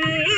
Yeah.